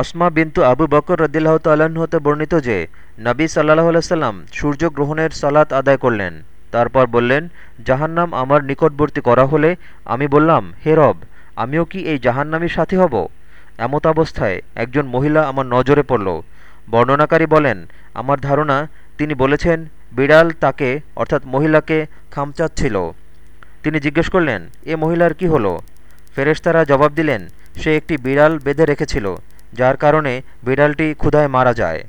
আসমা বিন্তু আবু বকর রদিল্লাহ তাল্লাহ্ন হতে বর্ণিত যে, নবী সাল্লাহ আলাইসাল্লাম সূর্যগ্রহণের সালাত আদায় করলেন। তারপর বললেন, জাহান্নাম আমার নিকটবর্তী করা হলে আমি বললাম, হে রব, আমিও কি এই জাহান্নামীর সাথী হব? এমত অবস্থায় একজন মহিলা আমার নজরে পড়ল। বর্ণনাকারী বলেন, আমার ধারণা তিনি বলেছেন, বিড়াল তাকে, অর্থাৎ মহিলাকে, খামচাচ্ছিল। তিনি জিজ্ঞেস করলেন, এ মহিলার কি হলো? ফেরেশতারা জবাব দিলেন, সে একটি বিড়াল বেঁধে রেখেছিল। যার কারণে বিড়ালটি ক্ষুধায় মারা যায়।